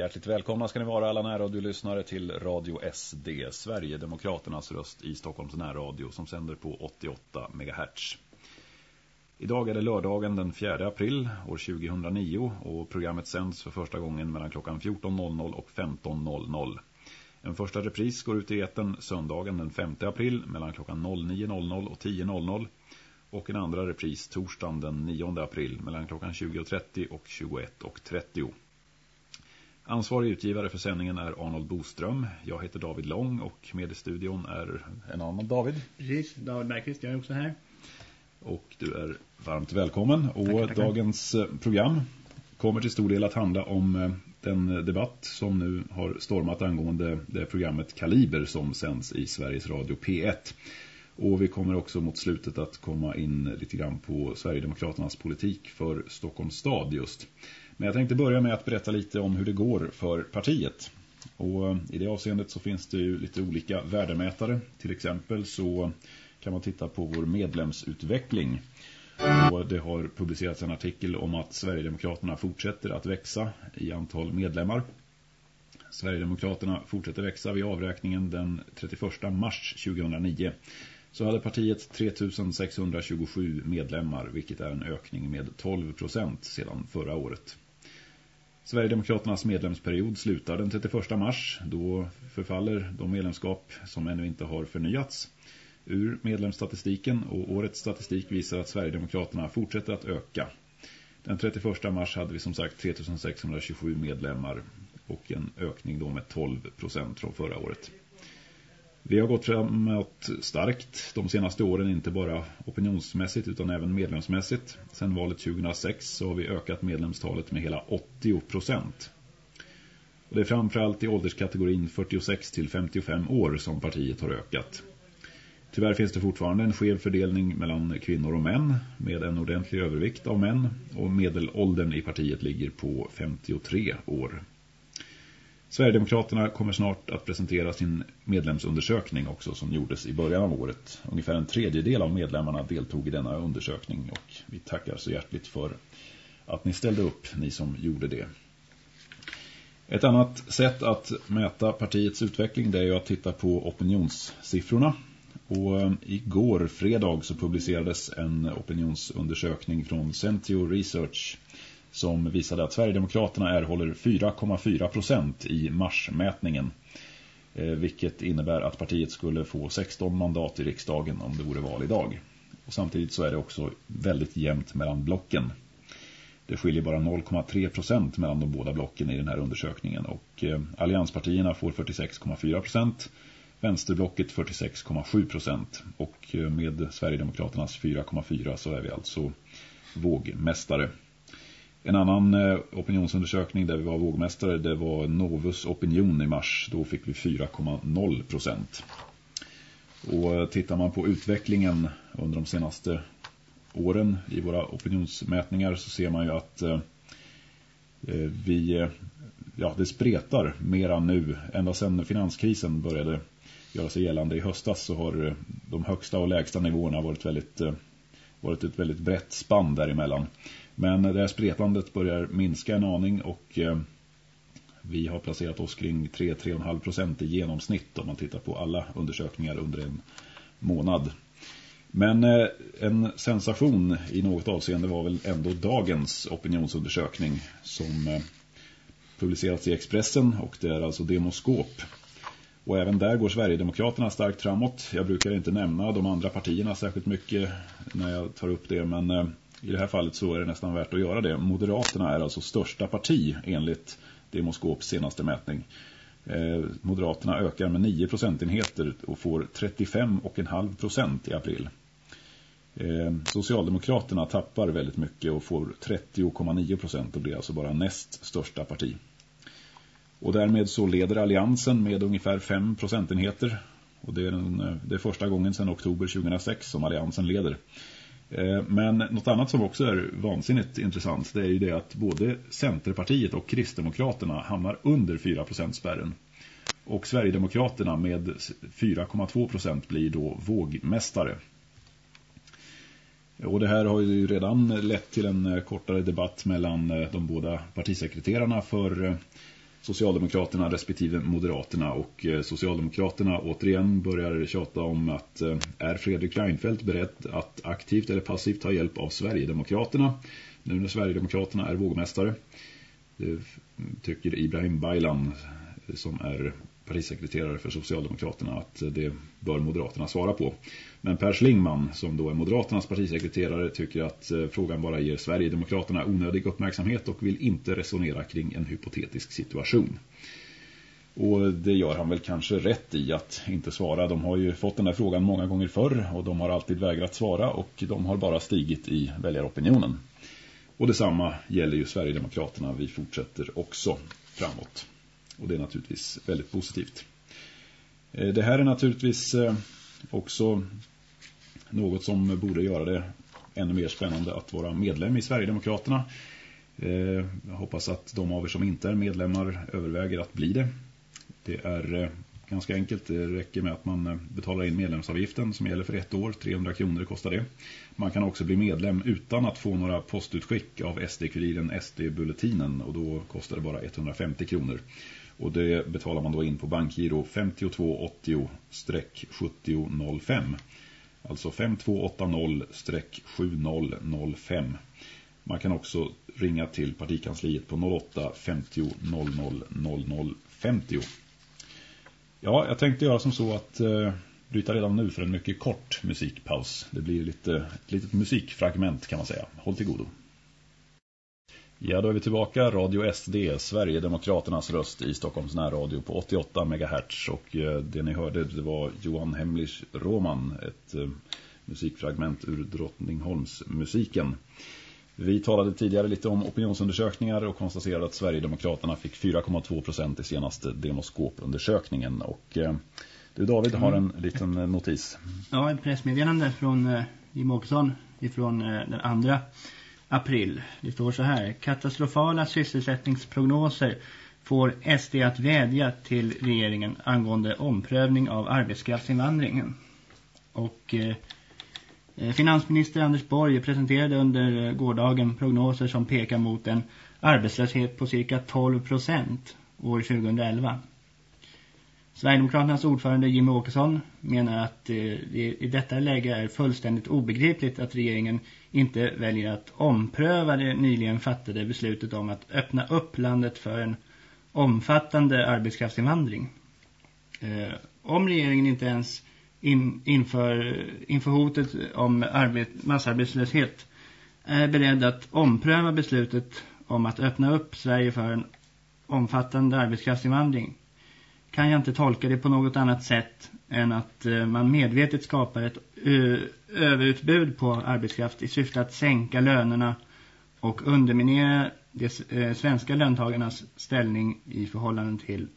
Hjärtligt välkomna ska ni vara alla närradiolyssnare till Radio SD, Sverigedemokraternas röst i Stockholms närradio som sänder på 88 MHz. Idag är det lördagen den 4 april år 2009 och programmet sänds för första gången mellan klockan 14.00 och 15.00. En första repris går ut i eten söndagen den 5 april mellan klockan 09.00 och 10.00 och en andra repris torsdagen den 9 april mellan klockan 20.30 och 21.30. Ansvarig utgivare för sändningen är Arnold Boström. Jag heter David Lång och med i studion är en annan David. Precis, David Bergqvist, jag är också här. Och du är varmt välkommen. Och tackar, tackar. dagens eh, program kommer till stor del att handla om eh, den debatt som nu har stormat angående det programmet Kaliber som sänds i Sveriges Radio P1. Och vi kommer också mot slutet att komma in lite grann på Sverigedemokraternas politik för Stockholms stad just. Men jag tänkte börja med att berätta lite om hur det går för partiet. Och eh, i det avseendet så finns det ju lite olika värdemätare. Till exempel så kan man titta på vår medlemsutveckling. Och det har publicerats en artikel om att Sverigedemokraterna fortsätter att växa i antal medlemmar. Sverigedemokraterna fortsätter växa vid avräkningen den 31 mars 2009. Så hade partiet 3627 medlemmar vilket är en ökning med 12 % sedan förra året. Sverigedemokraternas medlemsperiod slutar den 31 mars. Då förfaller de medlemskap som ännu inte har förnyats ur medlemsstatistiken och årets statistik visar att Sverigedemokraterna fortsätter att öka. Den 31 mars hade vi som sagt 3627 medlemmar och en ökning då med 12 procent från förra året. Vi har gått framåt starkt de senaste åren, inte bara opinionsmässigt utan även medlemsmässigt. Sedan valet 2006 så har vi ökat medlemstalet med hela 80 procent. Det är framförallt i ålderskategorin 46 till 55 år som partiet har ökat. Tyvärr finns det fortfarande en skev fördelning mellan kvinnor och män med en ordentlig övervikt av män och medelåldern i partiet ligger på 53 år. Sverigedemokraterna kommer snart att presentera sin medlemsundersökning också som gjordes i början av året. Ungefär en tredjedel av medlemmarna deltog i denna undersökning och vi tackar så hjärtligt för att ni ställde upp, ni som gjorde det. Ett annat sätt att mäta partiets utveckling det är ju att titta på opinionssiffrorna. Och eh, igår, fredag, så publicerades en opinionsundersökning från Centio Research- som visade att Sverigedemokraterna erhåller 4,4 procent i marsmätningen. Eh, vilket innebär att partiet skulle få 16 mandat i riksdagen om det vore val idag. Och samtidigt så är det också väldigt jämnt mellan blocken. Det skiljer bara 0,3 procent mellan de båda blocken i den här undersökningen. Och eh, allianspartierna får 46,4 procent, vänsterblocket 46,7 procent. Och eh, med Sverigedemokraternas 4,4 så är vi alltså vågmästare. En annan eh, opinionsundersökning där vi var vågmästare det var Novus opinion i mars. Då fick vi 4,0 procent. Och eh, tittar man på utvecklingen under de senaste åren i våra opinionsmätningar så ser man ju att eh, eh vi, ja det spretar mera nu. Ända sedan finanskrisen började göra sig gällande i höstas så har de högsta och lägsta nivåerna varit, väldigt, varit ett väldigt brett spann däremellan. Men det här spretandet börjar minska en aning och eh, vi har placerat oss kring 3-3,5 procent i genomsnitt om man tittar på alla undersökningar under en månad. Men eh, en sensation i något avseende var väl ändå dagens opinionsundersökning som eh, publicerats i Expressen och det är alltså Demoskop. Och även där går Sverigedemokraterna starkt framåt. Jag brukar inte nämna de andra partierna särskilt mycket när jag tar upp det men i det här fallet så är det nästan värt att göra det. Moderaterna är alltså största parti enligt Demoskops senaste mätning. Eh, Moderaterna ökar med 9 procentenheter och får 35,5 procent i april. Eh, Socialdemokraterna tappar väldigt mycket och får 30,9 procent och blir alltså bara näst största parti. Och därmed så leder alliansen med ungefär 5 procentenheter. Och det är, den, eh, det är första gången sedan oktober 2006 som alliansen leder. Eh, men något annat som också är vansinnigt intressant det är ju det att både Centerpartiet och Kristdemokraterna hamnar under 4% spärren. Och Sverigedemokraterna med 4,2% blir då vågmästare. Och det här har ju redan lett till en eh, kortare debatt mellan eh, de båda partisekreterarna för Socialdemokraterna respektive Moderaterna och eh, Socialdemokraterna återigen börjar tjata om att eh, är Fredrik Reinfeldt beredd att aktivt eller passivt ta hjälp av Sverigedemokraterna nu när Sverigedemokraterna är vågmästare. Det tycker Ibrahim Baylan som är partisekreterare för Socialdemokraterna att det bör Moderaterna svara på. Men Per Schlingman, som då är Moderaternas partisekreterare tycker att eh, frågan bara ger Sverigedemokraterna onödig uppmärksamhet och vill inte resonera kring en hypotetisk situation. Och det gör han väl kanske rätt i att inte svara. De har ju fått den här frågan många gånger förr och de har alltid vägrat svara och de har bara stigit i väljaropinionen. Och detsamma gäller ju Sverigedemokraterna. Vi fortsätter också framåt. Och det är naturligtvis väldigt positivt. Eh, det här är naturligtvis eh, också något som borde göra det ännu mer spännande att vara medlem i Sverigedemokraterna. Eh, jag hoppas att de av er som inte är medlemmar överväger att bli det. Det är eh, ganska enkelt. Det räcker med att man eh, betalar in medlemsavgiften som gäller för ett år. 300 kronor kostar det. Man kan också bli medlem utan att få några postutskick av SD-kuriren SD-bulletinen och då kostar det bara 150 kronor. Och det betalar man då in på bankgiro 5280-7005. Alltså 5280-7005. Man kan också ringa till partikansliet på 08 50 00 00 50. Ja, jag tänkte göra som så att eh, bryta redan nu för en mycket kort musikpaus. Det blir lite, ett litet musikfragment kan man säga. Håll till godo. Ja, då är vi tillbaka. Radio SD, Sverigedemokraternas röst i Stockholms närradio på 88 MHz. Och eh, det ni hörde det var Johan Hemlich Roman, ett eh, musikfragment ur Drottningholms musiken. Vi talade tidigare lite om opinionsundersökningar och konstaterade att Sverigedemokraterna fick 4,2 procent i senaste demoskopundersökningen. Och eh, du David har en liten notis. Ja, en pressmeddelande från Jim Åkesson ifrån den andra april. Det står så här. Katastrofala sysselsättningsprognoser får SD att vädja till regeringen angående omprövning av arbetskraftsinvandringen. Och eh, eh, finansminister Anders Borg presenterade under gårdagen prognoser som pekar mot en arbetslöshet på cirka 12 procent år 2011. Sverigedemokraternas ordförande Jimmy Åkesson menar att eh, det i detta läge är fullständigt obegripligt att regeringen inte väljer att ompröva det nyligen fattade beslutet om att öppna upp landet för en omfattande arbetskraftsinvandring. Eh, om regeringen inte ens in, inför, inför hotet om arbet, massarbetslöshet är beredd att ompröva beslutet om att öppna upp Sverige för en omfattande arbetskraftsinvandring kan jag inte tolka det på något annat sätt än att eh, man medvetet skapar ett överutbud på arbetskraft i syfte att sänka lönerna och underminera de eh, svenska löntagarnas ställning i förhållande till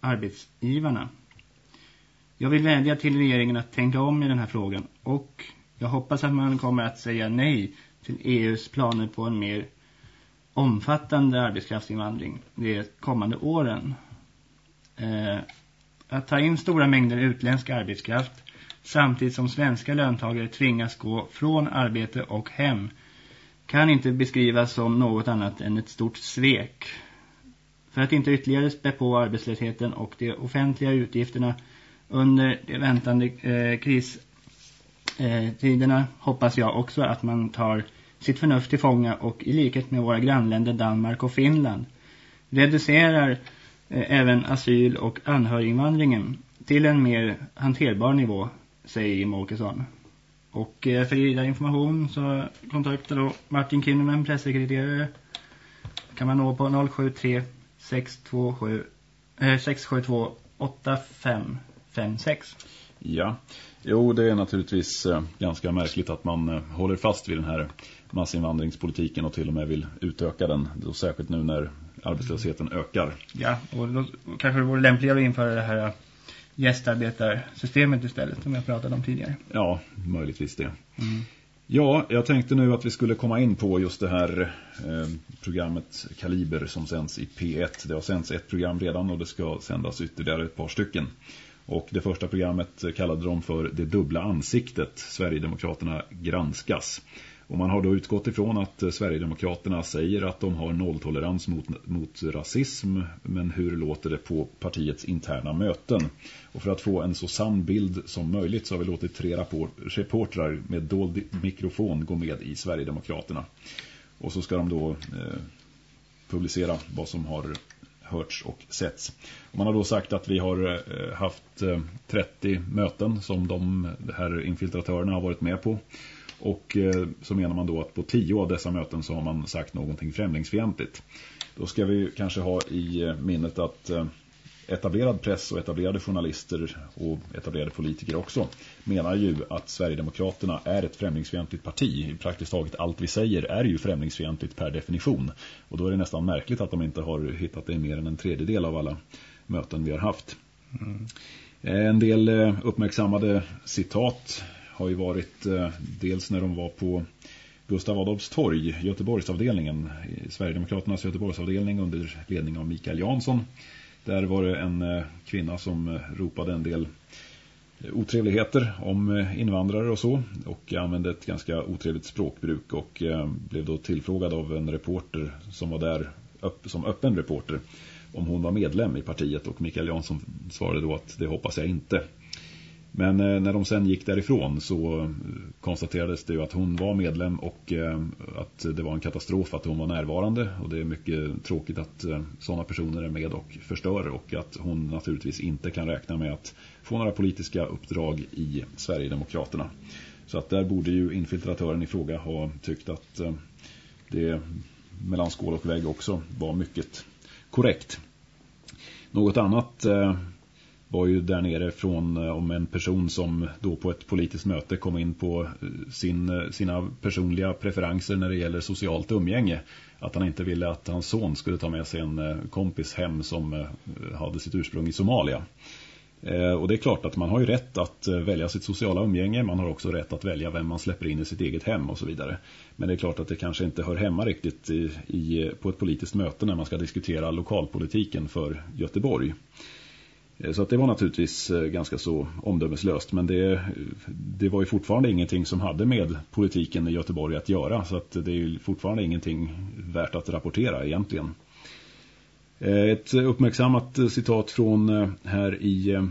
arbetsgivarna. Jag vill vädja till regeringen att tänka om i den här frågan och jag hoppas att man kommer att säga nej till EUs planer på en mer omfattande arbetskraftsinvandring de kommande åren. Eh, att ta in stora mängder utländsk arbetskraft samtidigt som svenska löntagare tvingas gå från arbete och hem kan inte beskrivas som något annat än ett stort svek. För att inte ytterligare spä på arbetslösheten och de offentliga utgifterna under de väntande eh, kristiderna eh, hoppas jag också att man tar sitt förnuft till fånga och i likhet med våra grannländer Danmark och Finland reducerar Eh, även asyl- och anhöriginvandringen till en mer hanterbar nivå, säger Jim Åkesson. Och eh, för vidare information så kontakta då Martin Kinnunen, pressekreterare. Kan man nå på 073 627 eh, 672 8556. Ja, jo det är naturligtvis eh, ganska märkligt att man håller fast vid den här massinvandringspolitiken och till och med vill utöka den. Då särskilt nu när arbetslösheten ökar. Ja, och då kanske det vore lämpligare att införa det här gästarbetarsystemet istället som jag pratade om tidigare. Ja, möjligtvis det. Mm. Ja, jag tänkte nu att vi skulle komma in på just det här eh, programmet Kaliber som sänds i P1. Det har sänds ett program redan och det ska sändas ytterligare ett par stycken. Och det första programmet kallade de för Det dubbla ansiktet. Sverigedemokraterna granskas. Och man har då utgått ifrån att eh, Sverigedemokraterna säger att de har nolltolerans mot, mot rasism. Men hur låter det på partiets interna möten? Och för att få en så sann bild som möjligt så har vi låtit tre reportrar med dold mikrofon gå med i Sverigedemokraterna. Och så ska de då eh, publicera vad som har hörts och setts. Man har då sagt att vi har eh, haft eh, 30 möten som de här infiltratörerna har varit med på. Och eh, så menar man då att på 10 av dessa möten så har man sagt någonting främlingsfientligt. Då ska vi kanske ha i minnet att etablerad press och etablerade journalister och etablerade politiker också menar ju att Sverigedemokraterna är ett främlingsfientligt parti. Praktiskt taget allt vi säger är ju främlingsfientligt per definition. Och då är det nästan märkligt att de inte har hittat det i mer än en tredjedel av alla möten vi har haft. Mm. En del eh, uppmärksammade citat har ju varit eh, dels när de var på Gustav Adolfs torg, Göteborgsavdelningen, Sverigedemokraternas Göteborgsavdelning under ledning av Mikael Jansson- där var det en eh, kvinna som eh, ropade en del eh, otrevligheter om eh, invandrare och så och använde ett ganska otrevligt språkbruk och eh, blev då tillfrågad av en reporter som var där som öppen reporter om hon var medlem i partiet och Mikael Jansson svarade då att det hoppas jag inte. Men eh, när de sen gick därifrån så eh, konstaterades det ju att hon var medlem och eh, att det var en katastrof att hon var närvarande. Och det är mycket tråkigt att sådana personer är med och förstör och att hon naturligtvis inte kan räkna med att få några politiska uppdrag i Sverigedemokraterna. Så att där borde ju infiltratören i fråga ha tyckt att det mellan skål och vägg också var mycket korrekt. Något annat var ju där nere från eh, om en person som då på ett politiskt möte kom in på eh, sin, eh, sina personliga preferenser när det gäller socialt umgänge. Att han inte ville att hans son skulle ta med sig en kompis hem som hade sitt ursprung i Somalia. Och det är klart att man har ju rätt att välja sitt sociala umgänge. Man har också rätt att välja vem man släpper in i sitt eget hem och så vidare. Men det är klart att det kanske inte hör hemma riktigt i, i, på ett politiskt möte när man ska diskutera lokalpolitiken för Göteborg. Eh, så att det var naturligtvis eh, ganska så omdömeslöst. Men det, det var ju fortfarande ingenting som hade med politiken i Göteborg att göra. Så att det är ju fortfarande ingenting värt att rapportera egentligen. Eh, ett uppmärksammat citat från här i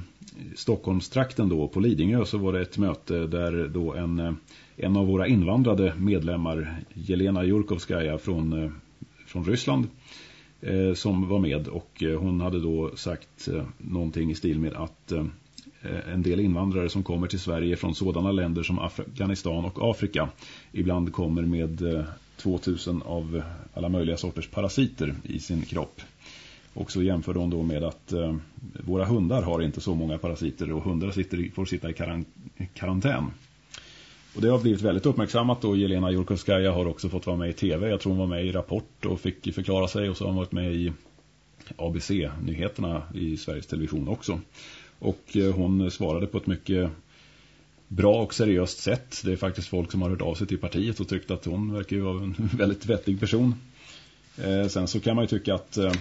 Stockholmstrakten då på Lidingö så var det ett möte där då en, en av våra invandrade medlemmar Jelena Jurkovskaja från, från Ryssland eh, Eh, som var med och eh, hon hade då sagt eh, någonting i stil med att eh, eh, en del invandrare som kommer till Sverige från sådana länder som Afghanistan och Afrika ibland kommer med 2000 av alla möjliga sorters parasiter i sin kropp. Och så jämför hon då med att eh, våra hundar har inte så många parasiter och hundar sitter, får sitta i karantän. Och det har blivit väldigt uppmärksammat och Jelena Jurkovskaja har också fått vara med i tv. Jag tror hon var med i Rapport och fick förklara sig och så har hon varit med i ABC-nyheterna i Sveriges Television också. Och eh, hon svarade på ett mycket bra och seriöst sätt. Det är faktiskt folk som har hört av sig till partiet och tyckt att hon verkar ju vara en väldigt vettig person. Eh, sen så kan man ju tycka att eh,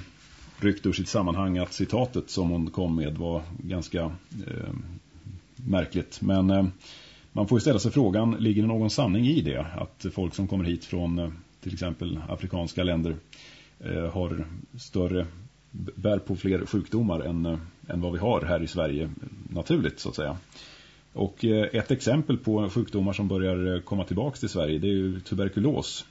ryckt ur sitt sammanhang att citatet som hon kom med var ganska eh, märkligt. Men eh, man får ju ställa sig frågan, ligger det någon sanning i det? Att folk som kommer hit från eh, till exempel afrikanska länder eh, har större, bär på fler sjukdomar än, eh, än vad vi har här i Sverige naturligt så att säga. Och eh, ett exempel på sjukdomar som börjar komma tillbaka till Sverige det är ju tuberkulos.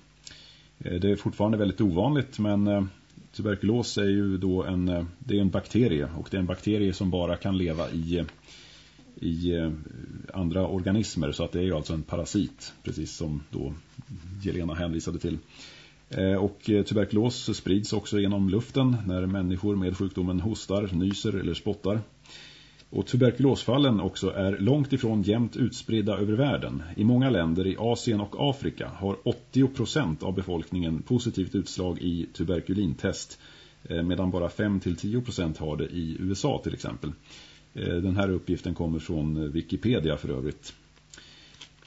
Det är fortfarande väldigt ovanligt men tuberkulos är ju då en, det är en bakterie och det är en bakterie som bara kan leva i i eh, andra organismer så att det är ju alltså en parasit precis som då Jelena hänvisade till. Eh, och eh, tuberkulos sprids också genom luften när människor med sjukdomen hostar, nyser eller spottar. Och tuberkulosfallen också är långt ifrån jämnt utspridda över världen. I många länder i Asien och Afrika har 80% av befolkningen positivt utslag i tuberkulintest medan bara 5-10% har det i USA till exempel. Eh, den här uppgiften kommer från eh, Wikipedia för övrigt.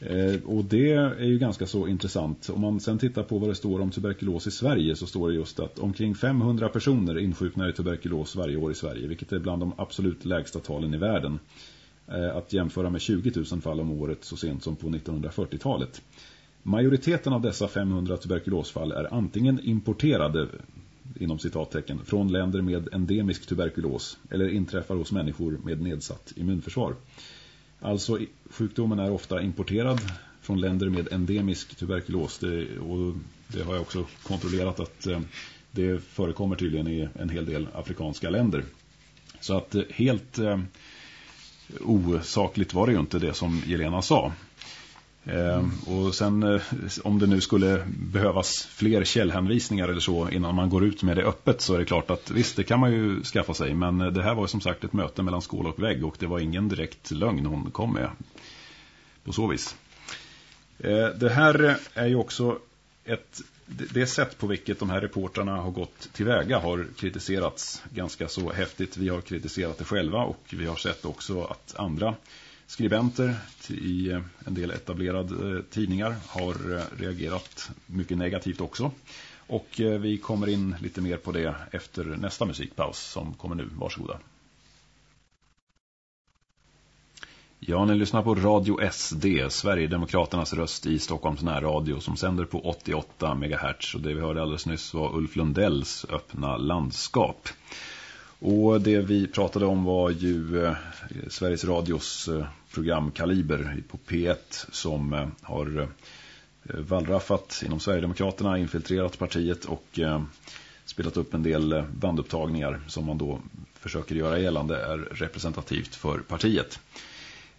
Eh, och det är ju ganska så intressant. Om man sen tittar på vad det står om tuberkulos i Sverige så står det just att omkring 500 personer insjuknar i tuberkulos varje år i Sverige. Vilket är bland de absolut lägsta talen i världen. Att jämföra med 20 000 fall om året så sent som på 1940-talet. Majoriteten av dessa 500 tuberkulosfall är antingen importerade inom citattecken från länder med endemisk tuberkulos eller inträffar hos människor med nedsatt immunförsvar. Alltså sjukdomen är ofta importerad från länder med endemisk tuberkulos det, och det har jag också kontrollerat att eh, det förekommer tydligen i en hel del afrikanska länder. Så att eh, helt eh, osakligt var det ju inte det som Jelena sa. Ehm, och sen eh, om det nu skulle behövas fler källhänvisningar eller så innan man går ut med det öppet så är det klart att visst det kan man ju skaffa sig men eh, det här var som sagt ett möte mellan skål och vägg och det var ingen direkt lögn hon kom med på så vis. Ehm, det här är ju också ett det sätt på vilket de här reportrarna har gått tillväga har kritiserats ganska så häftigt. Vi har kritiserat det själva och vi har sett också att andra skribenter i eh, en del etablerade eh, tidningar har eh, reagerat mycket negativt också. Och vi kommer in lite mer på det efter nästa musikpaus som kommer nu. Varsågoda. Ja, ni lyssnar på Radio SD, Sverigedemokraternas röst i Stockholms närradio som sänder på 88 MHz. Och det vi hörde alldeles nyss var Ulf Lundells öppna landskap. Och det vi pratade om var ju eh, Sveriges Radios eh, program Kaliber på P1 som eh, har vallraffat inom Sverigedemokraterna, infiltrerat partiet och spelat upp en del bandupptagningar som man då försöker göra gällande är representativt för partiet.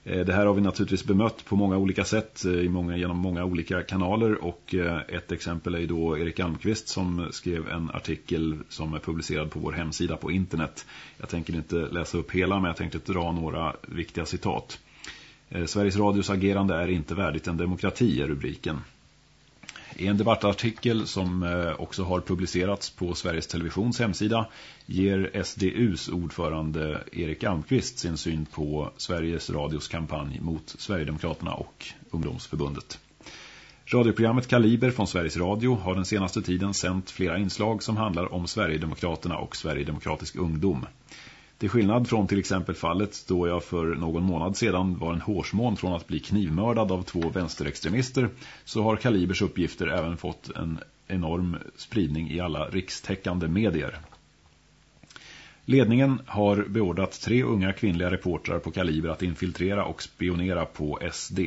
Eh, det här har vi naturligtvis bemött på många olika sätt eh, i många, genom många olika kanaler och eh, ett exempel är då Erik Almqvist som skrev en artikel som är publicerad på vår hemsida på internet. Jag tänker inte läsa upp hela men jag tänkte dra några viktiga citat. Sveriges Radios agerande är inte värdigt en demokrati är rubriken. I en debattartikel som eh, också har publicerats på Sveriges Televisions hemsida ger SDUs ordförande Erik Almqvist sin syn på Sveriges Radios kampanj mot Sverigedemokraterna och Ungdomsförbundet. Radioprogrammet Kaliber från Sveriges Radio har den senaste tiden sänt flera inslag som handlar om Sverigedemokraterna och Sverigedemokratisk ungdom. Till skillnad från till exempel fallet då jag för någon månad sedan var en hårsmån från att bli knivmördad av två vänsterextremister så har Kalibers uppgifter även fått en enorm spridning i alla rikstäckande medier. Ledningen har beordrat tre unga kvinnliga reportrar på Kaliber att infiltrera och spionera på SD.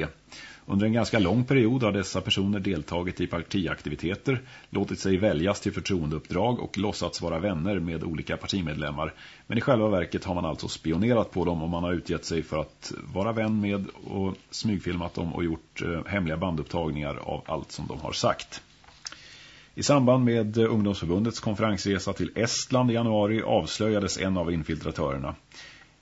Under en ganska lång period har dessa personer deltagit i partiaktiviteter, låtit sig väljas till förtroendeuppdrag och låtsats vara vänner med olika partimedlemmar. Men i själva verket har man alltså spionerat på dem och man har utgett sig för att vara vän med och smygfilmat dem och gjort eh, hemliga bandupptagningar av allt som de har sagt. I samband med eh, ungdomsförbundets konferensresa till Estland i januari avslöjades en av infiltratörerna.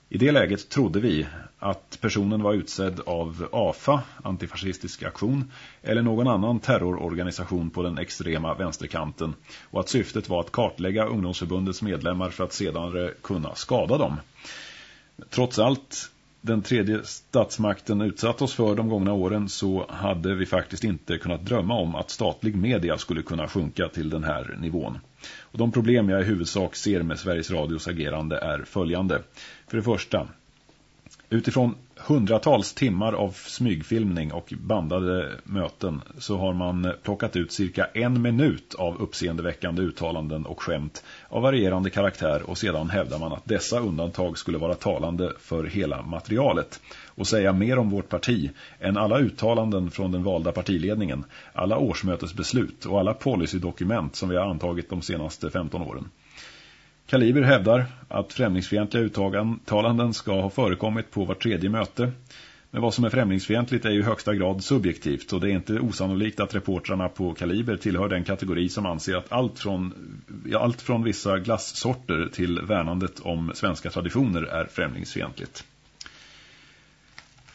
I det läget trodde vi att personen var utsedd av AFA, antifascistisk aktion, eller någon annan terrororganisation på den extrema vänsterkanten och att syftet var att kartlägga ungdomsförbundets medlemmar för att sedan kunna skada dem. Trots allt den tredje statsmakten utsatt oss för de gångna åren så hade vi faktiskt inte kunnat drömma om att statlig media skulle kunna sjunka till den här nivån. Och de problem jag i huvudsak ser med Sveriges Radios agerande är följande. För det första, utifrån hundratals timmar av smygfilmning och bandade möten så har man plockat ut cirka en minut av uppseendeväckande uttalanden och skämt av varierande karaktär och sedan hävdar man att dessa undantag skulle vara talande för hela materialet och säga mer om vårt parti än alla uttalanden från den valda partiledningen, alla årsmötesbeslut och alla policydokument som vi har antagit de senaste 15 åren. Kaliber hävdar att främlingsfientliga uttalanden ska ha förekommit på vart tredje möte. Men vad som är främlingsfientligt är ju i högsta grad subjektivt och det är inte osannolikt att reportrarna på Kaliber tillhör den kategori som anser att allt från, allt från vissa glassorter till värnandet om svenska traditioner är främlingsfientligt.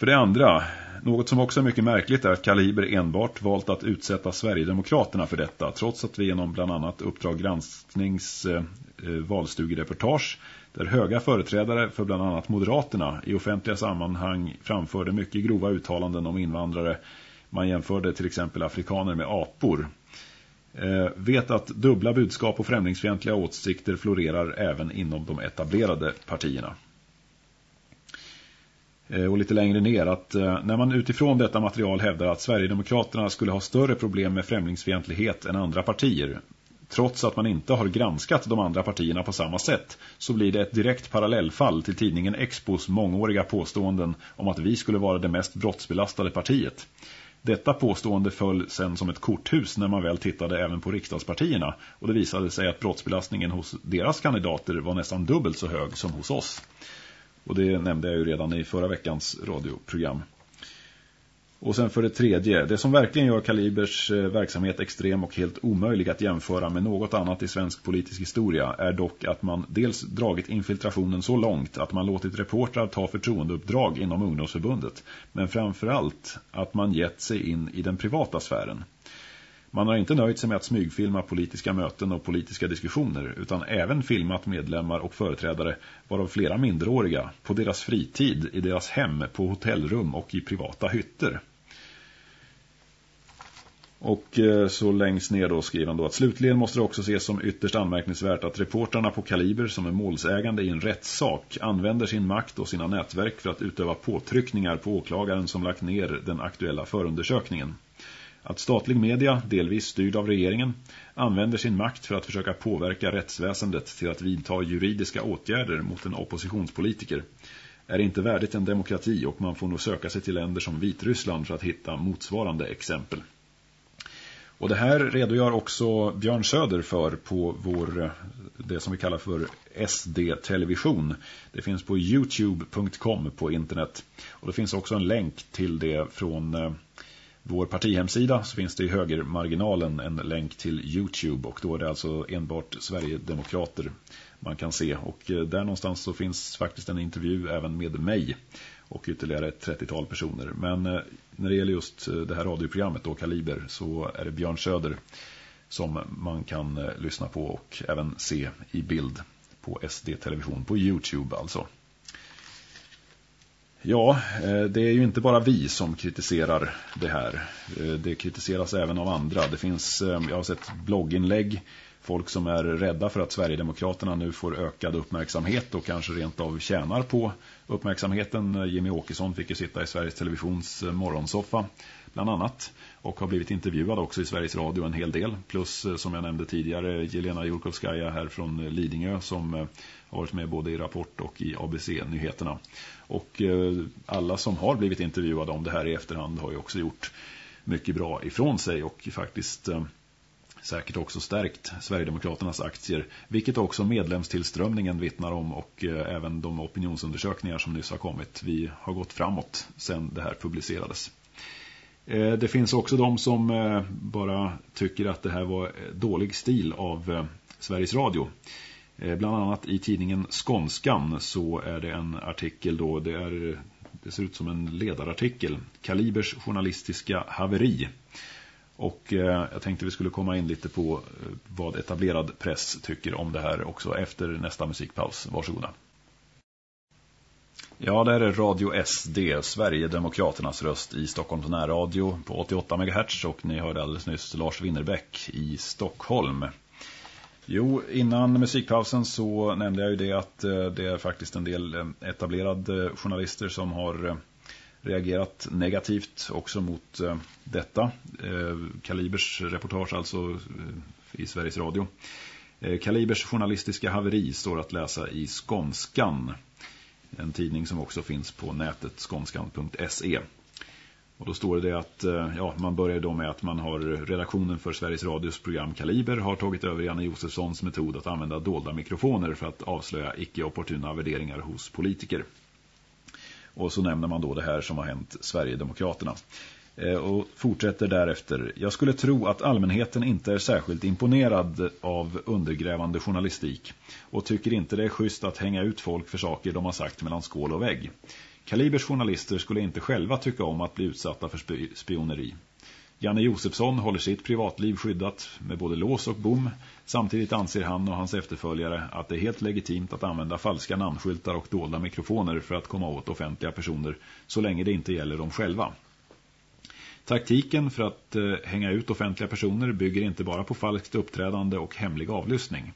För det andra, något som också är mycket märkligt är att Kaliber enbart valt att utsätta Sverigedemokraterna för detta, trots att vi genom bland annat Uppdrag gransknings eh, eh, valstugereportage där höga företrädare för bland annat Moderaterna i offentliga sammanhang framförde mycket grova uttalanden om invandrare. Man jämförde till exempel afrikaner med apor. Eh, vet att dubbla budskap och främlingsfientliga åsikter florerar även inom de etablerade partierna. Eh, och lite längre ner att eh, när man utifrån detta material hävdar att Sverigedemokraterna skulle ha större problem med främlingsfientlighet än andra partier trots att man inte har granskat de andra partierna på samma sätt så blir det ett direkt parallellfall till tidningen Expos mångåriga påståenden om att vi skulle vara det mest brottsbelastade partiet. Detta påstående föll sen som ett korthus när man väl tittade även på riksdagspartierna och det visade sig att brottsbelastningen hos deras kandidater var nästan dubbelt så hög som hos oss. Och det nämnde jag ju redan i förra veckans radioprogram. Och sen för det tredje, det som verkligen gör Kalibers eh, verksamhet extrem och helt omöjlig att jämföra med något annat i svensk politisk historia är dock att man dels dragit infiltrationen så långt att man låtit reportrar ta förtroendeuppdrag inom ungdomsförbundet, men framförallt att man gett sig in i den privata sfären. Man har inte nöjt sig med att smygfilma politiska möten och politiska diskussioner utan även filmat medlemmar och företrädare varav flera mindreåriga på deras fritid, i deras hem, på hotellrum och i privata hytter. Och eh, så längst ner då skriver han då att slutligen måste det också ses som ytterst anmärkningsvärt att reporterna på Kaliber som är målsägande i en rättssak använder sin makt och sina nätverk för att utöva påtryckningar på åklagaren som lagt ner den aktuella förundersökningen. Att statlig media, delvis styrd av regeringen, använder sin makt för att försöka påverka rättsväsendet till att vidta juridiska åtgärder mot en oppositionspolitiker är inte värdigt en demokrati och man får nog söka sig till länder som Vitryssland för att hitta motsvarande exempel. Och det här redogör också Björn Söder för på vår, det som vi kallar för SD-television. Det finns på youtube.com på internet. Och det finns också en länk till det från eh, vår partihemsida så finns det i högermarginalen en länk till Youtube och då är det alltså enbart Sverigedemokrater man kan se. Och eh, där någonstans så finns faktiskt en intervju även med mig och ytterligare ett 30-tal personer. Men eh, när det gäller just eh, det här radioprogrammet då, Kaliber, så är det Björn Söder som man kan lyssna på och även se i bild på SD-television på Youtube alltså. Ja, eh, det är ju inte bara vi som kritiserar det här. Eh, det kritiseras även av andra. Det finns, eh, jag har sett blogginlägg folk som är rädda för att Sverigedemokraterna nu får ökad uppmärksamhet och kanske rent av tjänar på uppmärksamheten. Jimmy Åkesson fick ju sitta i Sveriges Televisions morgonsoffa bland annat och har blivit intervjuad också i Sveriges Radio en hel del. Plus eh, som jag nämnde tidigare Jelena Jurkovskaja här från eh, Lidingö som eh, har varit med både i Rapport och i ABC-nyheterna. Och alla som har blivit intervjuade om det här i efterhand har ju också gjort mycket bra ifrån sig och faktiskt säkert också stärkt Sverigedemokraternas aktier, vilket också medlemstillströmningen vittnar om och även de opinionsundersökningar som nyss har kommit. Vi har gått framåt sedan det här publicerades. Eh, det finns också de som eh, bara tycker att det här var eh, dålig stil av Sveriges Radio. Bland annat i tidningen Skånskan så är det en artikel då, det, är, det ser ut som en ledarartikel. Kalibers journalistiska haveri. Och jag tänkte vi skulle komma in lite på vad etablerad press tycker om det här också efter nästa musikpaus. Varsågoda. Ja, det här är Radio SD, Sverigedemokraternas röst i Stockholms närradio på 88 MHz och ni hörde alldeles nyss Lars Winnerbäck i Stockholm. Jo, innan musikpausen så nämnde jag ju det att eh, det är faktiskt en del eh, etablerade eh, journalister som har reagerat negativt också mot detta. Kalibers reportage alltså i Sveriges Radio. Kalibers journalistiska haveri står att läsa i Skånskan. En tidning som också finns på nätet skånskan.se. Och då står det att eh, ja, man börjar då med att man har redaktionen för Sveriges Radios program Kaliber har tagit över Janne Josefssons metod att använda dolda mikrofoner för att avslöja icke-opportuna värderingar hos politiker. Och så nämner man då det här som har hänt Sverigedemokraterna. Eh, och fortsätter därefter. Jag skulle tro att allmänheten inte är särskilt imponerad av undergrävande journalistik och tycker inte det är schysst att hänga ut folk för saker de har sagt mellan skål och vägg. Kalibers journalister skulle inte själva tycka om att bli utsatta för spioneri. Janne Josefsson håller sitt privatliv skyddat med både lås och bom. Samtidigt anser han och hans efterföljare att det är helt legitimt att använda falska namnskyltar och dolda mikrofoner för att komma åt offentliga personer så länge det inte gäller dem själva. Taktiken för att eh, hänga ut offentliga personer bygger inte bara på falskt uppträdande och hemlig avlyssning.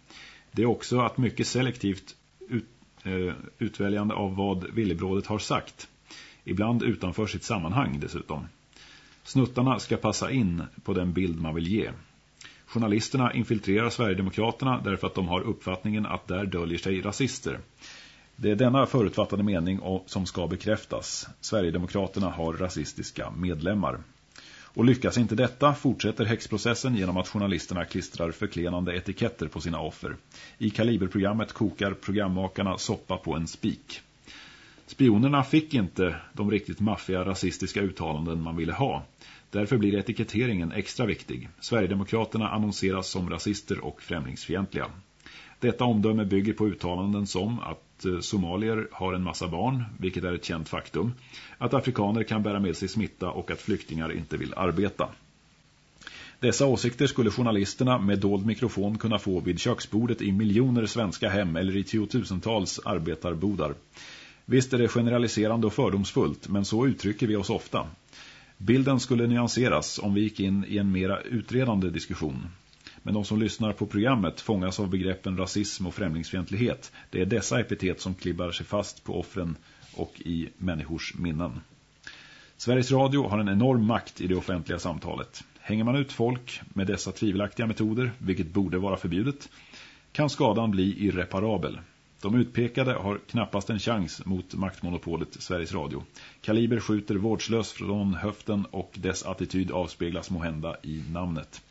Det är också att mycket selektivt ut, eh, utväljande av vad villebrådet har sagt. ibland utanför sitt sammanhang dessutom. Snuttarna ska passa in på den bild man vill ge. Journalisterna infiltrerar Sverigedemokraterna därför att de har uppfattningen att där döljer sig rasister. Det är denna förutfattade mening som ska bekräftas. Sverigedemokraterna har rasistiska medlemmar. Och lyckas inte detta fortsätter häxprocessen genom att journalisterna klistrar förklenande etiketter på sina offer. I kaliberprogrammet kokar programmakarna soppa på en spik. Spionerna fick inte de riktigt maffiga rasistiska uttalanden man ville ha. Därför blir etiketteringen extra viktig. Sverigedemokraterna annonseras som rasister och främlingsfientliga. Detta omdöme bygger på uttalanden som att eh, somalier har en massa barn, vilket är ett känt faktum, att afrikaner kan bära med sig smitta och att flyktingar inte vill arbeta. Dessa åsikter skulle journalisterna med dold mikrofon kunna få vid köksbordet i miljoner svenska hem eller i tiotusentals arbetarbodar. Visst är det generaliserande och fördomsfullt, men så uttrycker vi oss ofta. Bilden skulle nyanseras om vi gick in i en mera utredande diskussion. Men de som lyssnar på programmet fångas av begreppen rasism och främlingsfientlighet. Det är dessa epitet som klibbar sig fast på offren och i människors minnen. Sveriges Radio har en enorm makt i det offentliga samtalet. Hänger man ut folk med dessa tvivelaktiga metoder, vilket borde vara förbjudet, kan skadan bli irreparabel. De utpekade har knappast en chans mot maktmonopolet Sveriges Radio. Kaliber skjuter vårdslöst från höften och dess attityd avspeglas måhända i namnet.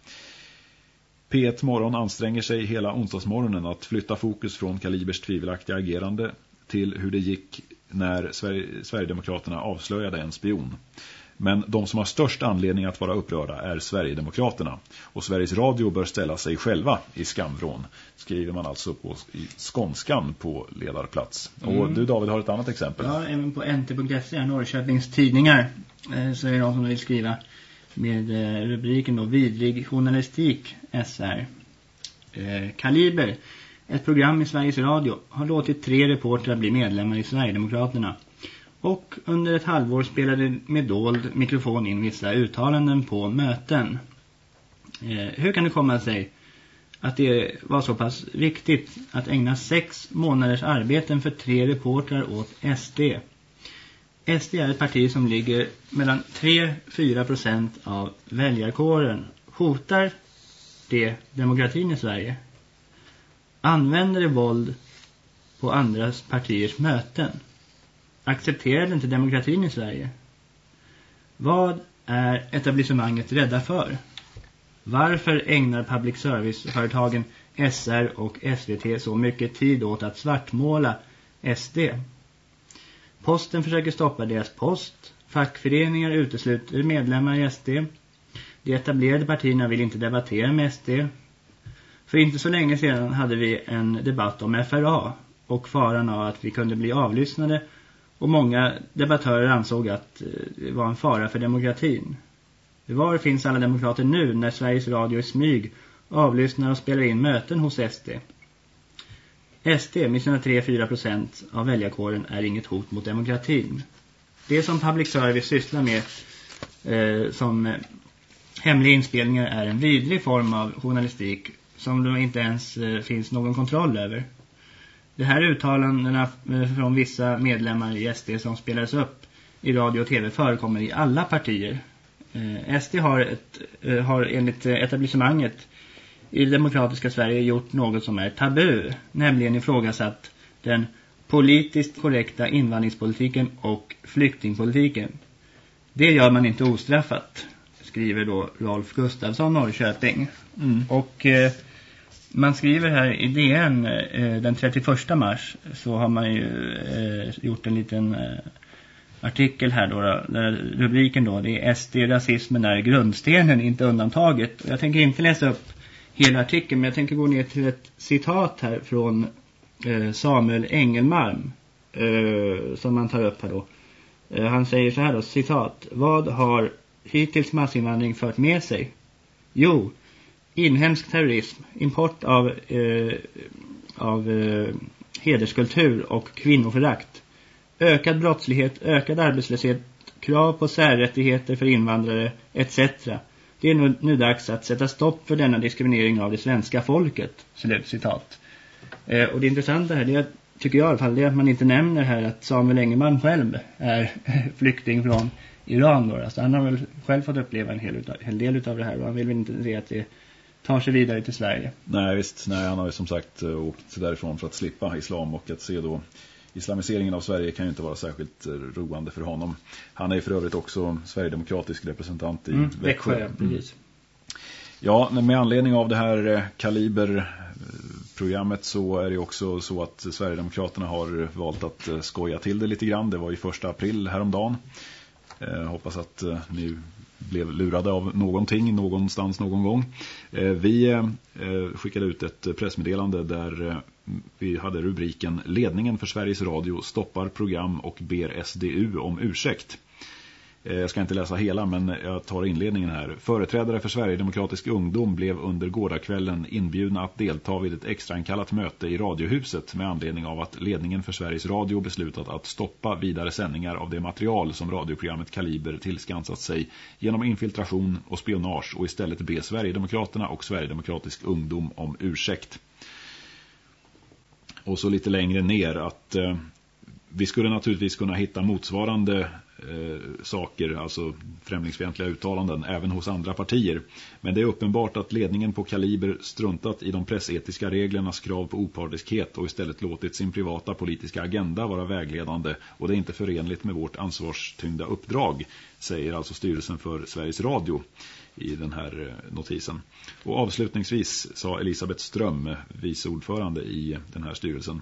P1 Morgon anstränger sig hela onsdagsmorgonen att flytta fokus från Kalibers tvivelaktiga agerande till hur det gick när Sverigedemokraterna avslöjade en spion. Men de som har störst anledning att vara upprörda är Sverigedemokraterna. Och Sveriges Radio bör ställa sig själva i skamvrån. Skriver man alltså på, i skånskan på ledarplats. Mm. Och du David har ett annat exempel. Ja, även på nt.se, Norrköpings tidningar, eh, så är det någon som vill skriva med eh, rubriken då Vidrig journalistik SR. Eh, Kaliber, ett program i Sveriges Radio, har låtit tre reportrar bli medlemmar i Sverigedemokraterna och under ett halvår spelade med dold mikrofon in vissa uttalanden på möten. Eh, hur kan det komma sig att det var så pass viktigt att ägna sex månaders arbeten för tre reportrar åt SD? SD är ett parti som ligger mellan 3-4 procent av väljarkåren. Hotar det demokratin i Sverige? Använder det våld på andras partiers möten? Accepterar det inte demokratin i Sverige. Vad är etablissemanget rädda för? Varför ägnar public service-företagen SR och SVT så mycket tid åt att svartmåla SD? Posten försöker stoppa deras post. Fackföreningar utesluter medlemmar i SD. De etablerade partierna vill inte debattera med SD. För inte så länge sedan hade vi en debatt om FRA och faran av att vi kunde bli avlyssnade och många debattörer ansåg att eh, det var en fara för demokratin. Var finns alla demokrater nu när Sveriges Radio i smyg avlyssnar och spelar in möten hos SD? SD med sina 3-4 procent av väljarkåren är inget hot mot demokratin. Det som public service sysslar med eh, som eh, hemliga inspelningar är en vidrig form av journalistik som det inte ens eh, finns någon kontroll över. De här uttalandena eh, från vissa medlemmar i SD som spelades upp i radio och tv förekommer i alla partier. Eh, SD har, ett, eh, har enligt eh, etablissemanget i det demokratiska Sverige gjort något som är tabu, nämligen ifrågasatt den politiskt korrekta invandringspolitiken och flyktingpolitiken. Det gör man inte ostraffat, skriver då Rolf Gustafsson Norrköping. Mm. Och eh, man skriver här i DN eh, den 31 mars så har man ju eh, gjort en liten eh, artikel här då, där rubriken då det är SD rasismen är grundstenen inte undantaget. Och jag tänker inte läsa upp hela artikeln men jag tänker gå ner till ett citat här från eh, Samuel Engelmarm eh, som man tar upp här då. Eh, han säger så här då, citat. Vad har hittills massinvandring fört med sig? Jo, inhemsk terrorism, import av, eh, av eh, hederskultur och kvinnoförakt, ökad brottslighet, ökad arbetslöshet, krav på särrättigheter för invandrare etc. Det är nu, nu dags att sätta stopp för denna diskriminering av det svenska folket. Slut citat. Eh, och det intressanta här är tycker jag i alla fall, det är att man inte nämner här att Samuel Engelman själv är flykting från Iran. Då. Alltså han har väl själv fått uppleva en hel, en del av det här och han vill väl inte se att det tar sig vidare till Sverige. Nej visst, nej, han har ju som sagt eh, åkt därifrån för att slippa islam och att se då islamiseringen av Sverige kan ju inte vara särskilt eh, roande för honom. Han är för övrigt också sverigedemokratisk representant i mm, Växjö. Växjö. Mm. Ja, med anledning av det här eh, kaliberprogrammet så är det också så att Sverigedemokraterna har valt att skoja till det lite grann. Det var ju första april häromdagen. Jag hoppas att ni blev lurade av någonting någonstans någon gång. Eh, vi eh, skickade ut ett pressmeddelande där eh, vi hade rubriken Ledningen för Sveriges Radio stoppar program och ber SDU om ursäkt. Eh, jag ska inte läsa hela men jag tar inledningen här. Företrädare för Sverigedemokratisk ungdom blev under gårdagskvällen inbjudna att delta vid ett extrainkallat möte i Radiohuset med anledning av att ledningen för Sveriges Radio beslutat att stoppa vidare sändningar av det material som radioprogrammet Kaliber tillskansat sig genom infiltration och spionage och istället be Sverigedemokraterna och Sverigedemokratisk ungdom om ursäkt. Och så lite längre ner att eh, vi skulle naturligtvis kunna hitta motsvarande eh, saker, alltså främlingsfientliga uttalanden, även hos andra partier. Men det är uppenbart att ledningen på Kaliber struntat i de pressetiska reglernas krav på opartiskhet och istället låtit sin privata politiska agenda vara vägledande och det är inte förenligt med vårt ansvarstyngda uppdrag, säger alltså styrelsen för Sveriges Radio i den här eh, notisen. Och avslutningsvis sa Elisabeth Ström, eh, vice ordförande i den här styrelsen,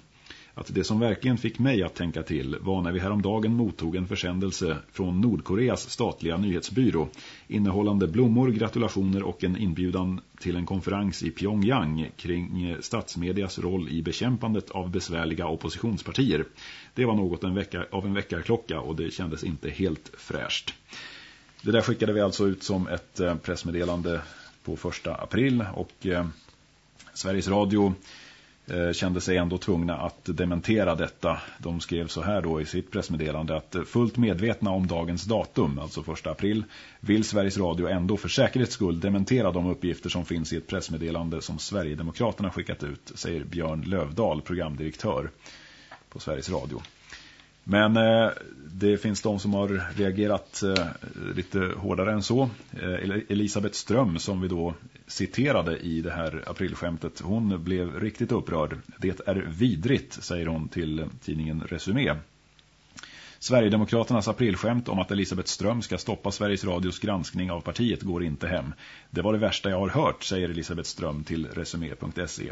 att det som verkligen fick mig att tänka till var när vi häromdagen mottog en försändelse från Nordkoreas statliga nyhetsbyrå innehållande blommor, gratulationer och en inbjudan till en konferens i Pyongyang kring eh, statsmedias roll i bekämpandet av besvärliga oppositionspartier. Det var något en vecka, av en veckarklocka och det kändes inte helt fräscht. Det där skickade vi alltså ut som ett eh, pressmeddelande på första april och eh, Sveriges Radio eh, kände sig ändå tvungna att dementera detta. De skrev så här då i sitt pressmeddelande att fullt medvetna om dagens datum, alltså 1 april, vill Sveriges Radio ändå för säkerhets skull dementera de uppgifter som finns i ett pressmeddelande som Sverigedemokraterna skickat ut, säger Björn Lövdal, programdirektör på Sveriges Radio. Men eh, det finns de som har reagerat eh, lite hårdare än så. Eh, Elisabeth Ström som vi då citerade i det här aprilskämtet, hon blev riktigt upprörd. Det är vidrigt, säger hon till tidningen Resumé. Sverigedemokraternas aprilskämt om att Elisabeth Ström ska stoppa Sveriges Radios granskning av partiet går inte hem. Det var det värsta jag har hört, säger Elisabeth Ström till resumé.se.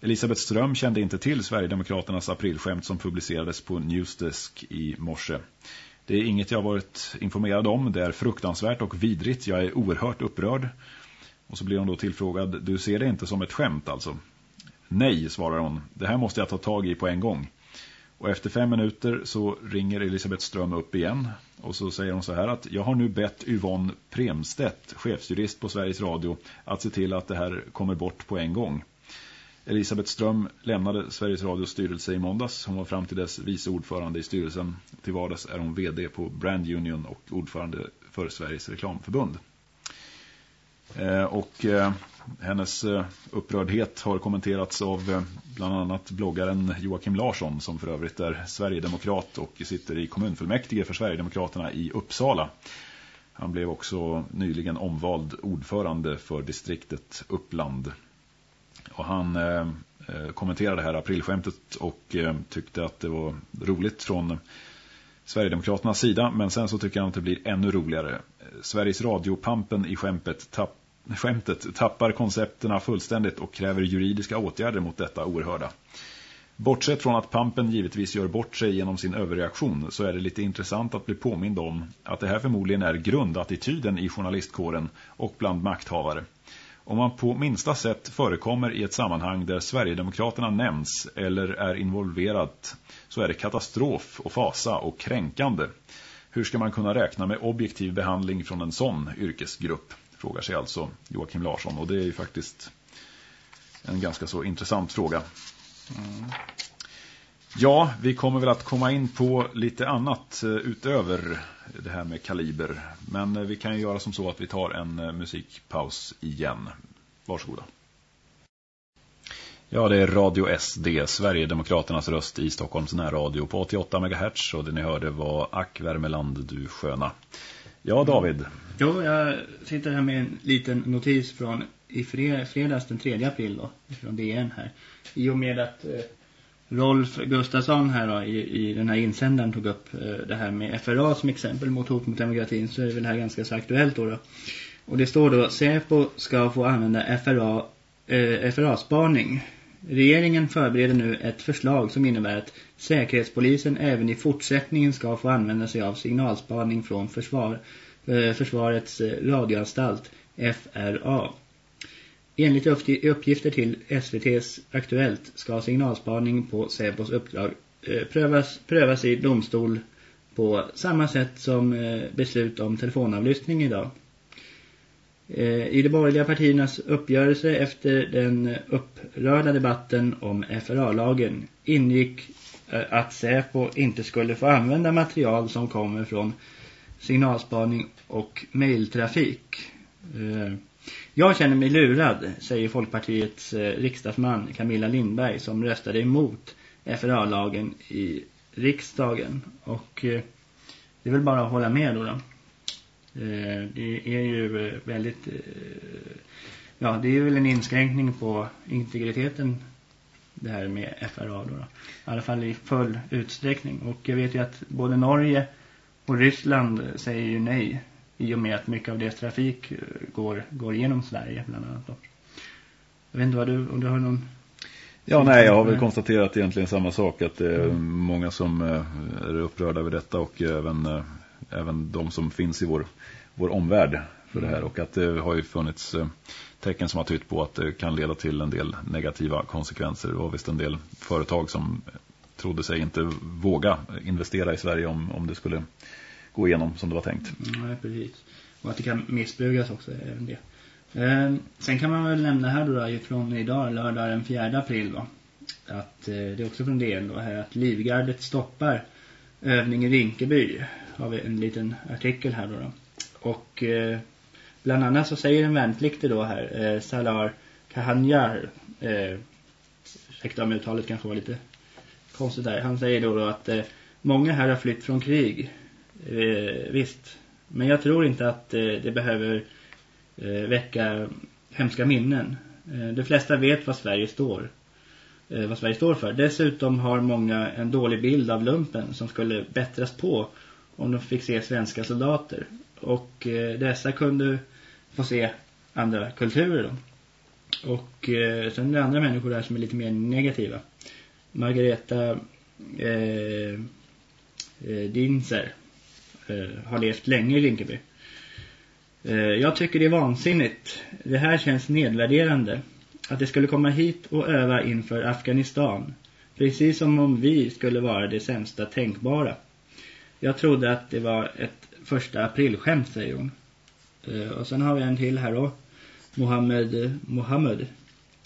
Elisabeth Ström kände inte till Sverigedemokraternas aprilskämt som publicerades på Newsdesk i morse. Det är inget jag varit informerad om. Det är fruktansvärt och vidrigt. Jag är oerhört upprörd. Och så blir hon då tillfrågad, du ser det inte som ett skämt alltså? Nej, svarar hon. Det här måste jag ta tag i på en gång. Och efter fem minuter så ringer Elisabeth Ström upp igen. Och så säger hon så här att jag har nu bett Yvonne Premstedt, chefsjurist på Sveriges Radio, att se till att det här kommer bort på en gång. Elisabeth Ström lämnade Sveriges Radios styrelse i måndags. Hon var fram till dess vice ordförande i styrelsen. Till vardags är hon vd på Brand Union och ordförande för Sveriges reklamförbund. Eh, och eh, hennes eh, upprördhet har kommenterats av bland annat bloggaren Joakim Larsson som för övrigt är Sverigedemokrat och sitter i kommunfullmäktige för Sverigedemokraterna i Uppsala. Han blev också nyligen omvald ordförande för distriktet Uppland. Och han eh, eh, kommenterade det här aprilskämtet och eh, tyckte att det var roligt från Sverigedemokraternas sida. Men sen så tycker han att det blir ännu roligare. Eh, Sveriges radiopampen i skämtet, tapp, skämtet tappar koncepterna fullständigt och kräver juridiska åtgärder mot detta oerhörda. Bortsett från att pampen givetvis gör bort sig genom sin överreaktion så är det lite intressant att bli påmind om att det här förmodligen är grundattityden i journalistkåren och bland makthavare. Om man på minsta sätt förekommer i ett sammanhang där Sverigedemokraterna nämns eller är involverat så är det katastrof och fasa och kränkande. Hur ska man kunna räkna med objektiv behandling från en sån yrkesgrupp? Frågar sig alltså Joakim Larsson och det är ju faktiskt en ganska så intressant fråga. Mm. Ja, vi kommer väl att komma in på lite annat eh, utöver det här med kaliber. Men eh, vi kan ju göra som så att vi tar en eh, musikpaus igen. Varsågoda. Ja, det är Radio SD, Sverigedemokraternas röst i Stockholms närradio på 88 MHz och det ni hörde var Ack Värmeland, du sköna. Ja, David. Jo, jag sitter här med en liten notis från i fredags den 3 april då, från DN här. I och med att eh, Rolf Gustafsson här då, i, i den här insändaren tog upp eh, det här med FRA som exempel mot hot mot demokratin så är det väl här ganska så aktuellt då. då. Och det står då, Säpo ska få använda FRA, eh, FRA-spaning Regeringen förbereder nu ett förslag som innebär att Säkerhetspolisen även i fortsättningen ska få använda sig av signalspaning från försvar, eh, Försvarets eh, radioanstalt, FRA. Enligt uppgifter till SVTs Aktuellt ska signalspaning på Säpos uppdrag eh, prövas, prövas i domstol på samma sätt som eh, beslut om telefonavlyssning idag. Eh, I de borgerliga partiernas uppgörelse efter den upprörda debatten om FRA-lagen ingick att Säpo inte skulle få använda material som kommer från signalspaning och mejltrafik. Jag känner mig lurad, säger Folkpartiets eh, riksdagsman Camilla Lindberg som röstade emot FRA-lagen i riksdagen. Och eh, det är väl bara att hålla med då. då. Eh, det är ju eh, väldigt eh, ja det är väl en inskränkning på integriteten det här med FRA då, då. I alla fall i full utsträckning och jag vet ju att både Norge och Ryssland säger ju nej i och med att mycket av deras trafik går, går igenom Sverige bland annat då. Jag vet inte vad du, om du har någon Ja, nej, jag har väl konstaterat egentligen samma sak att det är mm. många som är upprörda över detta och även även de som finns i vår, vår omvärld för det här. Och att det har ju funnits eh, tecken som har tytt på att det kan leda till en del negativa konsekvenser. Det var visst en del företag som trodde sig inte våga investera i Sverige om, om det skulle gå igenom som det var tänkt. Mm, Nej, precis. Och att det kan missbrukas också, även det. Eh, sen kan man väl nämna här då, då från idag, lördag den 4 april då, att eh, det är också från DN då här att Livgardet stoppar övning i Rinkeby har vi en liten artikel här då. då. Och eh, bland annat så säger en värnpliktig då här, eh, Salar Kahanjar, eh, ursäkta om uttalet kanske var lite konstigt där. Han säger då, då att eh, många här har flytt från krig. Eh, visst. Men jag tror inte att eh, det behöver eh, väcka hemska minnen. Eh, de flesta vet vad Sverige står. Eh, vad Sverige står för. Dessutom har många en dålig bild av lumpen som skulle bättras på om de fick se svenska soldater. Och eh, dessa kunde få se andra kulturer då. Och eh, sen är det andra människor där som är lite mer negativa. Margareta eh, eh Dinser Eh, har levt länge i Rinkeby. Eh, jag tycker det är vansinnigt. Det här känns nedvärderande. Att det skulle komma hit och öva inför Afghanistan. Precis som om vi skulle vara det sämsta tänkbara. Jag trodde att det var ett första aprilskämt, säger hon. Eh, och sen har vi en till här då. Mohammed Mohammed.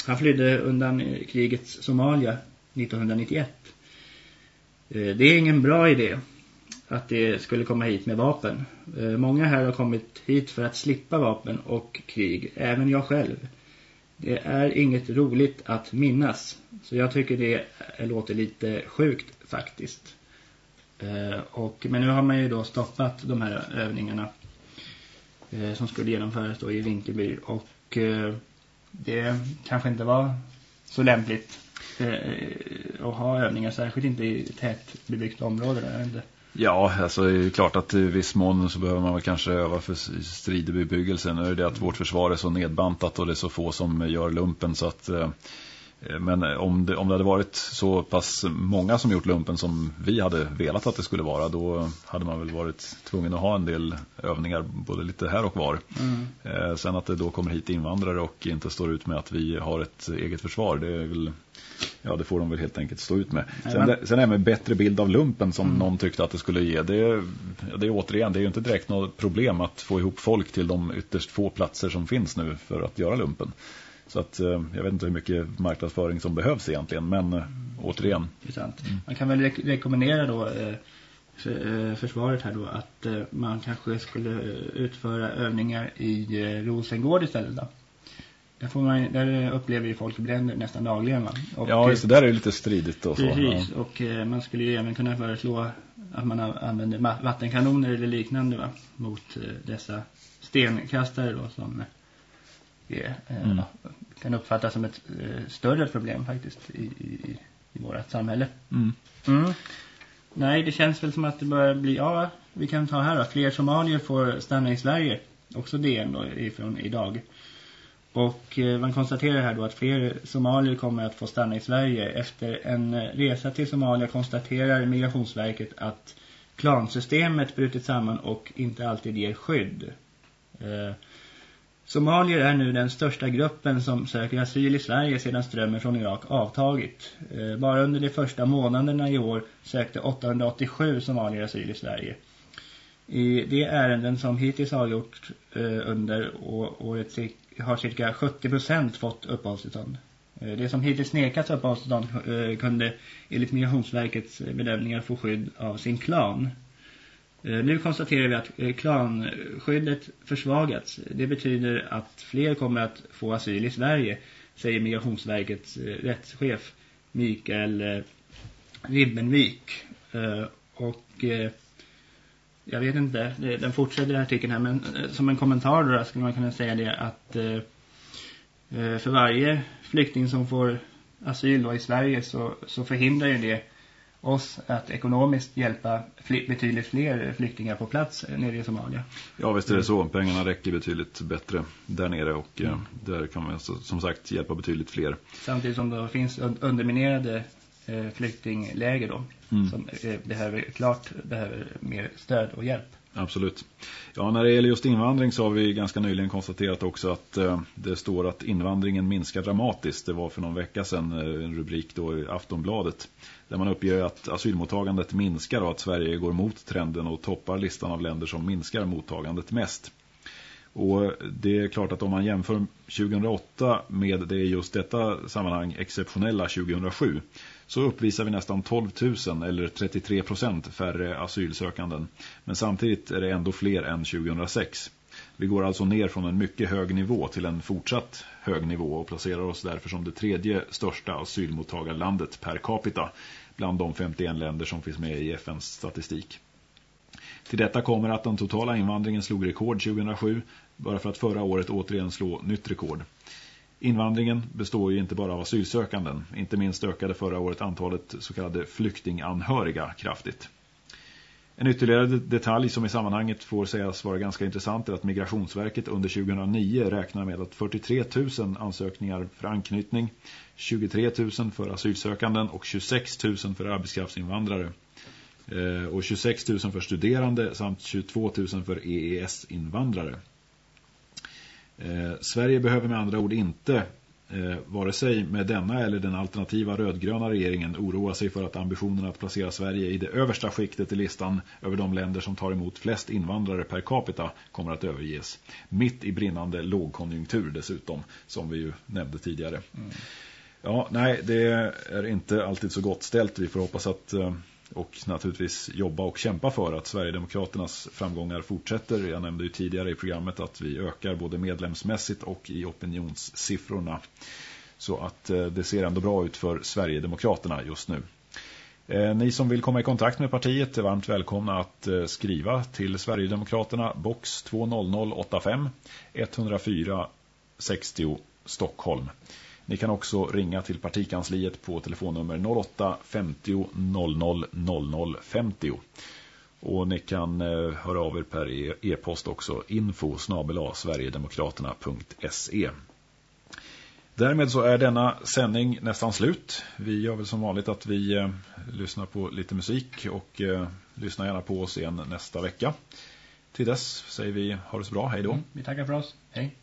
Han flydde undan krigets Somalia 1991. Det är ingen bra idé att det skulle komma hit med vapen. Eh, många här har kommit hit för att slippa vapen och krig. Även jag själv. Det är inget roligt att minnas. Så jag tycker det låter lite sjukt faktiskt. Eh, och, men nu har man ju då stoppat de här övningarna eh, som skulle genomföras då i Rinkeby och det kanske inte var så lämpligt att ha övningar, särskilt inte i tätbebyggt område. Där, inte. Ja, alltså det är klart att i viss mån så behöver man väl kanske öva för strid i bebyggelsen. Nu är det att vårt försvar är så nedbantat och det är så få som gör lumpen så att Eh, men eh, om det, om det hade varit så pass många som gjort lumpen som vi hade velat att det skulle vara då hade man väl varit tvungen att ha en del övningar både lite här och var. Mm. Eh, sen att det då kommer hit invandrare och inte står ut med att vi har ett eget försvar det är väl Ja, det får de väl helt enkelt stå ut med. Sen, det, sen är med bättre bild av lumpen som mm. någon tyckte att det skulle ge. Det, det är återigen, det är ju inte direkt något problem att få ihop folk till de ytterst få platser som finns nu för att göra lumpen. Så att eh, jag vet inte hur mycket marknadsföring som behövs egentligen, men eh, återigen. Mm. Man kan väl re rekommendera då eh, eh, försvaret här då att eh, man kanske skulle utföra övningar i eh, Rosengård istället då. Där, får man, där upplever ju folk bränder nästan dagligen. Och, ja, just det. Där är det lite stridigt. Och precis, så. och eh, man skulle ju även kunna föreslå att man använder vattenkanoner eller liknande va? mot eh, dessa stenkastare då, som är, eh, mm. kan uppfattas som ett eh, större problem faktiskt i, i, i vårt samhälle. Mm. Mm. Nej, det känns väl som att det börjar bli, ja, vi kan ta här då. Fler somalier får stanna i Sverige. Också det ändå ifrån idag. Och eh, man konstaterar här då att fler somalier kommer att få stanna i Sverige. Efter en eh, resa till Somalia konstaterar Migrationsverket att klansystemet brutit samman och inte alltid ger skydd. Eh, Somalier är nu den största gruppen som söker asyl i Sverige sedan strömmen från Irak avtagit. Eh, bara under de första månaderna i år sökte 887 somalier asyl i Sverige. I de ärenden som hittills har gjort eh, under året har cirka 70% fått uppehållstillstånd. Eh, det som hittills nekats uppehållstillstånd eh, kunde enligt Migrationsverkets eh, bedömningar få skydd av sin klan. Nu konstaterar vi att klanskyddet försvagats. Det betyder att fler kommer att få asyl i Sverige, säger Migrationsverkets rättschef Mikael Ribbenvik. Och jag vet inte, den fortsätter artikeln här, men som en kommentar då skulle man kunna säga det att för varje flykting som får asyl i Sverige så, så förhindrar ju det oss att ekonomiskt hjälpa fl betydligt fler flyktingar på plats nere i Somalia. Ja visst är det så. Pengarna räcker betydligt bättre där nere och eh, mm. där kan man som sagt hjälpa betydligt fler. Samtidigt som det finns underminerade eh, flyktingläger då mm. som eh, behöver, klart behöver mer stöd och hjälp. Absolut. Ja, när det gäller just invandring så har vi ganska nyligen konstaterat också att eh, det står att invandringen minskar dramatiskt. Det var för någon vecka sedan eh, en rubrik då i Aftonbladet där man uppger att asylmottagandet minskar och att Sverige går mot trenden och toppar listan av länder som minskar mottagandet mest. Och det är klart att om man jämför 2008 med det just detta sammanhang exceptionella 2007 så uppvisar vi nästan 12 000 eller 33 procent färre asylsökanden. Men samtidigt är det ändå fler än 2006. Vi går alltså ner från en mycket hög nivå till en fortsatt hög nivå och placerar oss därför som det tredje största asylmottagarlandet per capita bland de 51 länder som finns med i FNs statistik. Till detta kommer att den totala invandringen slog rekord 2007 bara för att förra året återigen slå nytt rekord. Invandringen består ju inte bara av asylsökanden. Inte minst ökade förra året antalet så kallade flyktinganhöriga kraftigt. En ytterligare detalj som i sammanhanget får sägas vara ganska intressant är att Migrationsverket under 2009 räknar med att 43 000 ansökningar för anknytning, 23 000 för asylsökanden och 26 000 för arbetskraftsinvandrare eh, och 26 000 för studerande samt 22 000 för EES-invandrare. Eh, Sverige behöver med andra ord inte eh, vare sig med denna eller den alternativa rödgröna regeringen oroa sig för att ambitionen att placera Sverige i det översta skiktet i listan över de länder som tar emot flest invandrare per capita kommer att överges. Mitt i brinnande lågkonjunktur dessutom, som vi ju nämnde tidigare. Mm. Ja, nej, det är inte alltid så gott ställt. Vi får hoppas att eh, och naturligtvis jobba och kämpa för att Sverigedemokraternas framgångar fortsätter. Jag nämnde ju tidigare i programmet att vi ökar både medlemsmässigt och i opinionssiffrorna. Så att eh, det ser ändå bra ut för Sverigedemokraterna just nu. Eh, ni som vill komma i kontakt med partiet är varmt välkomna att eh, skriva till Sverigedemokraterna box 20085 104 60 Stockholm. Ni kan också ringa till partikansliet på telefonnummer 08 50 00 00 50. Och ni kan eh, höra av er per e- e-post också info sverigedemokraterna.se Därmed så är denna sändning nästan slut. Vi gör väl som vanligt att vi eh, lyssnar på lite musik och eh, lyssnar gärna på oss igen nästa vecka. Till dess säger vi ha det så bra, hej då. Mm, vi tackar för oss, hej.